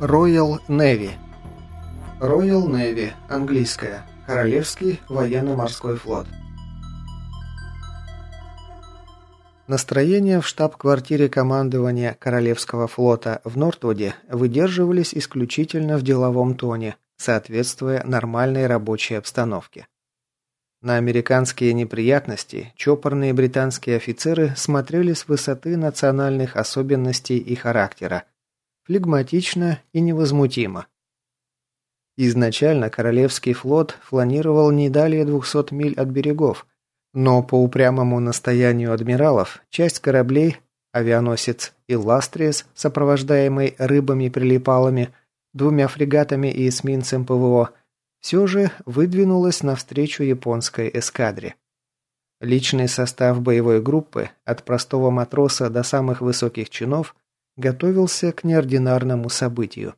Royal Navy Royal Navy, английская, Королевский военно-морской флот. Настроения в штаб-квартире командования Королевского флота в Нортвуде выдерживались исключительно в деловом тоне, соответствуя нормальной рабочей обстановке. На американские неприятности чопорные британские офицеры смотрели с высоты национальных особенностей и характера, флегматично и невозмутимо. Изначально Королевский флот фланировал не далее 200 миль от берегов, но по упрямому настоянию адмиралов часть кораблей, авианосец «Илластриес», сопровождаемый рыбами-прилипалами, двумя фрегатами и эсминцем ПВО, все же выдвинулась навстречу японской эскадре. Личный состав боевой группы, от простого матроса до самых высоких чинов, готовился к неординарному событию.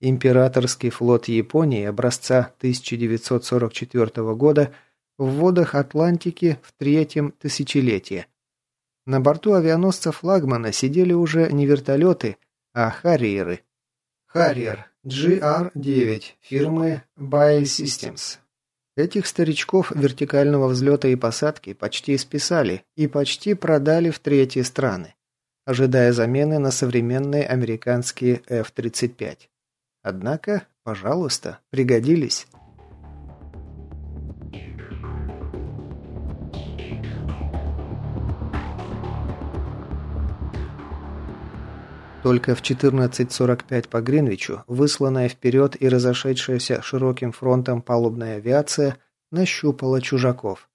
Императорский флот Японии образца 1944 года в водах Атлантики в третьем тысячелетии. На борту авианосца флагмана сидели уже не вертолеты, а харриеры. Харриер GR-9 фирмы Bay Systems. Этих старичков вертикального взлета и посадки почти списали и почти продали в третьи страны ожидая замены на современные американские F-35. Однако, пожалуйста, пригодились. Только в 14.45 по Гринвичу, высланная вперед и разошедшаяся широким фронтом палубная авиация, нащупала чужаков.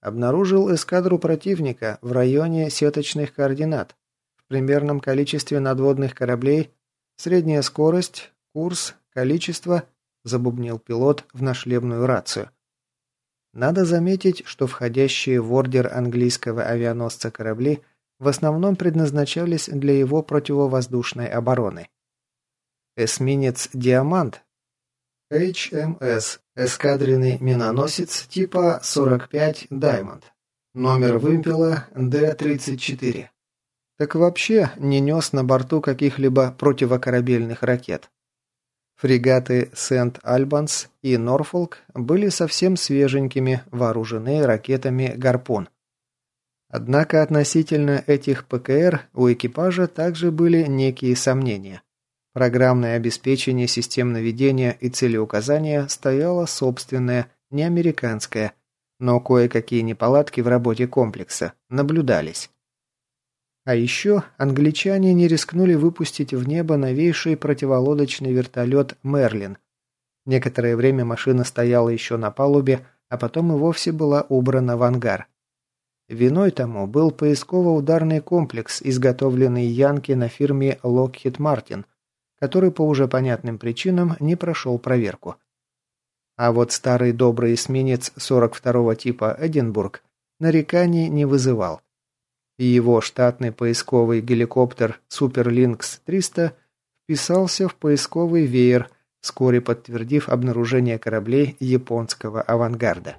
Обнаружил эскадру противника в районе сеточных координат. В примерном количестве надводных кораблей, средняя скорость, курс, количество, забубнил пилот в нашлемную рацию. Надо заметить, что входящие в ордер английского авианосца корабли в основном предназначались для его противовоздушной обороны. Эсминец «Диамант» HMS Эскадренный миноносец типа 45 Diamond. Номер вымпела D-34. Так вообще не нес на борту каких-либо противокорабельных ракет. Фрегаты Сент-Альбанс и Норфолк были совсем свеженькими, вооружены ракетами «Гарпун». Однако относительно этих ПКР у экипажа также были некие сомнения. Программное обеспечение систем наведения и целеуказания стояло собственное, не американское, но кое-какие неполадки в работе комплекса наблюдались. А еще англичане не рискнули выпустить в небо новейший противолодочный вертолет «Мерлин». Некоторое время машина стояла еще на палубе, а потом и вовсе была убрана в ангар. Виной тому был поисково-ударный комплекс, изготовленный Янки на фирме Lockheed Martin, который по уже понятным причинам не прошел проверку. А вот старый добрый эсминец 42-го типа «Эдинбург» нареканий не вызывал. И его штатный поисковый геликоптер «Суперлинкс-300» вписался в поисковый веер, вскоре подтвердив обнаружение кораблей японского авангарда.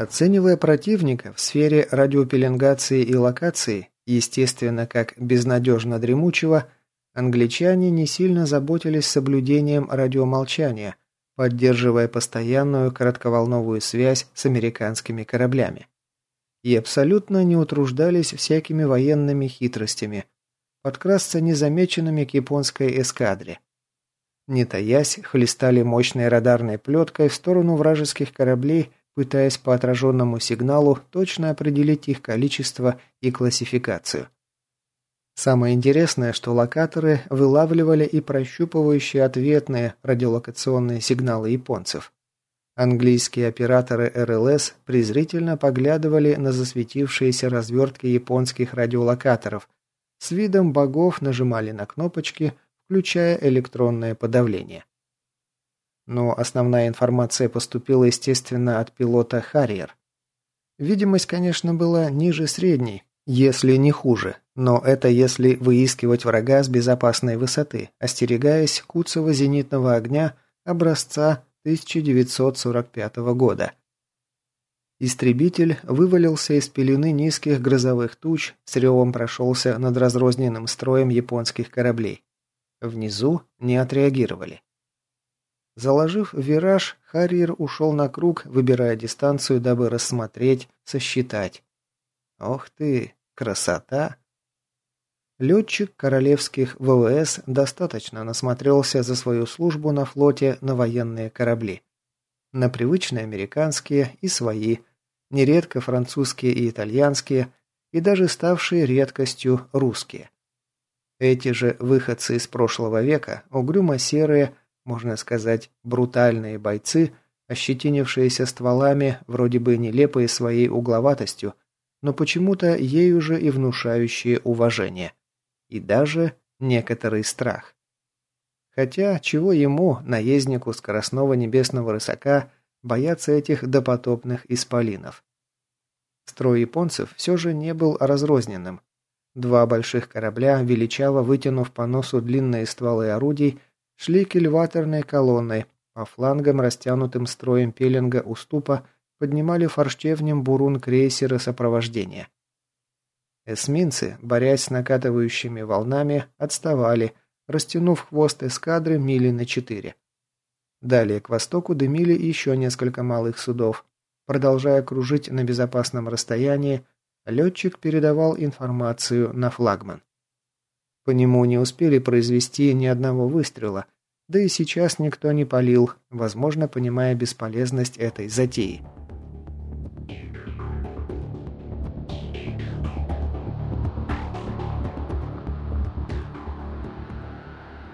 Оценивая противника в сфере радиопеленгации и локации, естественно, как безнадежно дремучего, англичане не сильно заботились соблюдением радиомолчания, поддерживая постоянную коротковолновую связь с американскими кораблями. И абсолютно не утруждались всякими военными хитростями, подкрасться незамеченными к японской эскадре. Не таясь, хлестали мощной радарной плеткой в сторону вражеских кораблей пытаясь по отраженному сигналу точно определить их количество и классификацию. Самое интересное, что локаторы вылавливали и прощупывающие ответные радиолокационные сигналы японцев. Английские операторы РЛС презрительно поглядывали на засветившиеся развертки японских радиолокаторов, с видом богов нажимали на кнопочки, включая электронное подавление. Но основная информация поступила, естественно, от пилота «Харриер». Видимость, конечно, была ниже средней, если не хуже, но это если выискивать врага с безопасной высоты, остерегаясь куцого зенитного огня образца 1945 года, Истребитель вывалился из пелены низких грозовых туч, с ревом прошелся над разрозненным строем японских кораблей. Внизу не отреагировали. Заложив вираж, Харриер ушел на круг, выбирая дистанцию, дабы рассмотреть, сосчитать. Ох ты, красота! Летчик королевских ВВС достаточно насмотрелся за свою службу на флоте на военные корабли. На привычные американские и свои, нередко французские и итальянские, и даже ставшие редкостью русские. Эти же выходцы из прошлого века, угрюмо-серые, можно сказать, брутальные бойцы, ощетинившиеся стволами, вроде бы нелепые своей угловатостью, но почему-то ею же и внушающие уважение и даже некоторый страх. Хотя, чего ему, наезднику скоростного небесного рысака, бояться этих допотопных исполинов? Строй японцев все же не был разрозненным. Два больших корабля, величаво вытянув по носу длинные стволы орудий, шли кильваторной колонной, по флангам растянутым строем пеленга уступа поднимали форштевнем бурун крейсера сопровождения. Эсминцы, борясь с накатывающими волнами, отставали, растянув хвост эскадры мили на четыре. Далее к востоку дымили еще несколько малых судов. Продолжая кружить на безопасном расстоянии, летчик передавал информацию на флагман. По нему не успели произвести ни одного выстрела, да и сейчас никто не палил, возможно, понимая бесполезность этой затеи.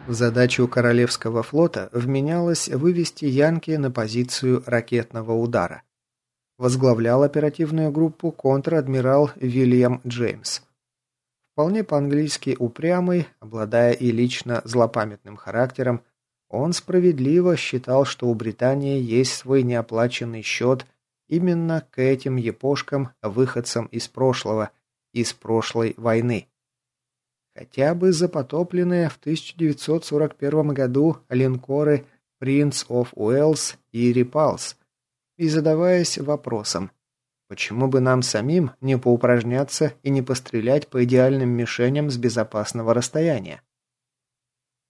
В задачу Королевского флота вменялось вывести Янки на позицию ракетного удара. Возглавлял оперативную группу контр-адмирал Вильям Джеймс. Вполне по-английски упрямый, обладая и лично злопамятным характером, он справедливо считал, что у Британии есть свой неоплаченный счет именно к этим епошкам, выходцам из прошлого, из прошлой войны. Хотя бы за потопленные в 1941 году линкоры «Принц оф Уэллс» и «Репалс», и задаваясь вопросом, почему бы нам самим не поупражняться и не пострелять по идеальным мишеням с безопасного расстояния.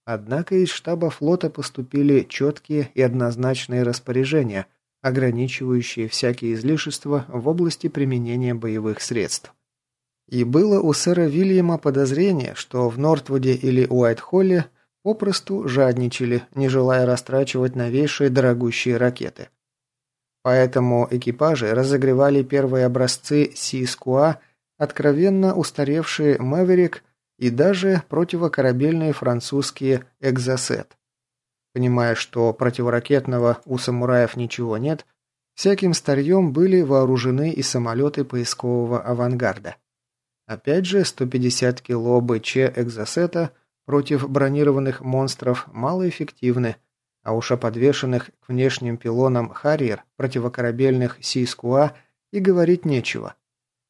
Однако из штаба флота поступили четкие и однозначные распоряжения, ограничивающие всякие излишества в области применения боевых средств. И было у сэра Вильяма подозрение, что в Нортвуде или Уайтхолле попросту жадничали, не желая растрачивать новейшие дорогущие ракеты. Поэтому экипажи разогревали первые образцы Си-Скуа, откровенно устаревшие «Мэверик» и даже противокорабельные французские «Экзосет». Понимая, что противоракетного у самураев ничего нет, всяким старьем были вооружены и самолеты поискового авангарда. Опять же, 150 кило БЧ экзосета против бронированных монстров малоэффективны, а уж о подвешенных к внешним пилонам «Харьер» противокорабельных «Сискуа» и говорить нечего.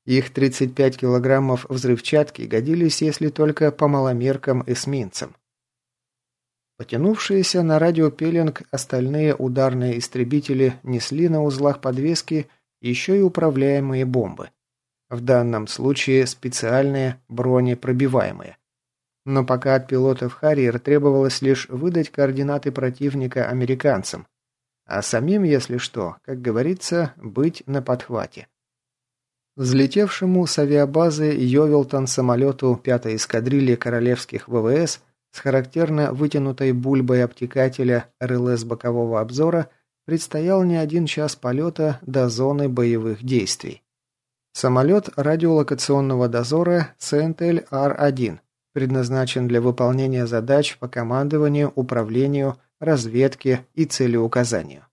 Их 35 килограммов взрывчатки годились, если только по маломеркам эсминцам. Потянувшиеся на радиопеллинг остальные ударные истребители несли на узлах подвески еще и управляемые бомбы. В данном случае специальные бронепробиваемые. Но пока от пилотов «Харриер» требовалось лишь выдать координаты противника американцам, а самим, если что, как говорится, быть на подхвате. Взлетевшему с авиабазы Йовелтон самолету 5-й эскадрильи королевских ВВС с характерно вытянутой бульбой обтекателя РЛС бокового обзора предстоял не один час полета до зоны боевых действий. Самолет радиолокационного дозора СНТЛ-Р-1 предназначен для выполнения задач по командованию, управлению, разведке и целеуказанию.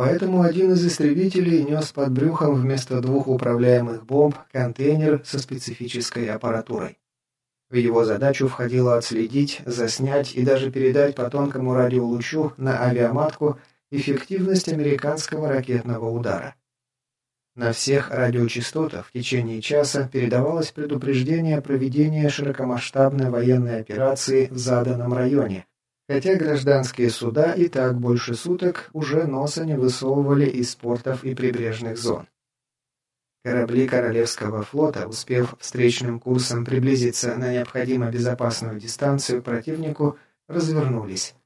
Поэтому один из истребителей нес под брюхом вместо двух управляемых бомб контейнер со специфической аппаратурой. В его задачу входило отследить, заснять и даже передать по тонкому радиолучу на авиаматку эффективность американского ракетного удара. На всех радиочастотах в течение часа передавалось предупреждение о проведении широкомасштабной военной операции в заданном районе, хотя гражданские суда и так больше суток уже носа не высовывали из портов и прибрежных зон. Корабли Королевского флота, успев встречным курсом приблизиться на необходимо безопасную дистанцию противнику, развернулись.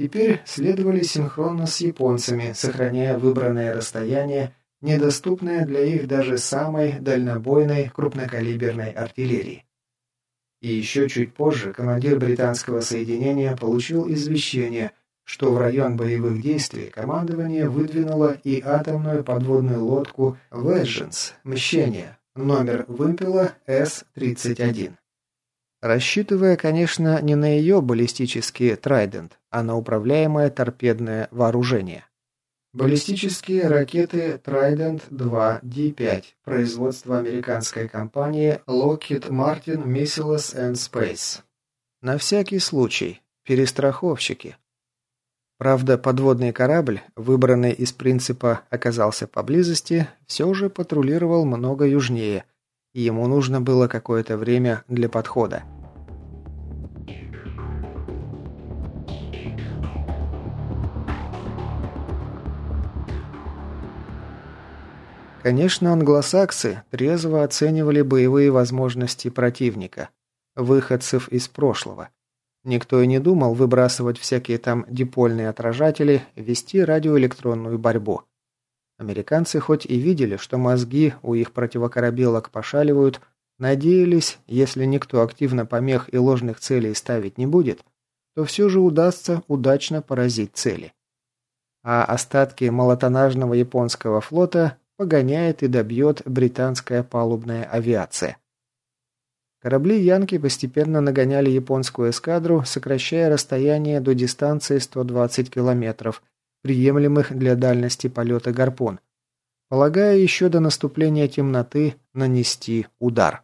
Теперь следовали синхронно с японцами, сохраняя выбранное расстояние, недоступное для их даже самой дальнобойной крупнокалиберной артиллерии. И еще чуть позже командир британского соединения получил извещение, что в район боевых действий командование выдвинуло и атомную подводную лодку «Веджинс» «Мщение», номер вымпела С-31. Рассчитывая, конечно, не на ее баллистический «Трайдент», а на управляемое торпедное вооружение. Баллистические ракеты Trident-2 D5 производства американской компании Lockheed Martin Missiles and Space. На всякий случай. Перестраховщики. Правда, подводный корабль, выбранный из принципа «оказался поблизости», все же патрулировал много южнее, и ему нужно было какое-то время для подхода. Конечно, англосаксы трезво оценивали боевые возможности противника, выходцев из прошлого. Никто и не думал выбрасывать всякие там дипольные отражатели, вести радиоэлектронную борьбу. Американцы хоть и видели, что мозги у их противокорабелок пошаливают, надеялись, если никто активно помех и ложных целей ставить не будет, то все же удастся удачно поразить цели. А остатки молотонажного японского флота погоняет и добьет британская палубная авиация. Корабли Янки постепенно нагоняли японскую эскадру, сокращая расстояние до дистанции 120 километров, приемлемых для дальности полета гарпун, полагая еще до наступления темноты нанести удар.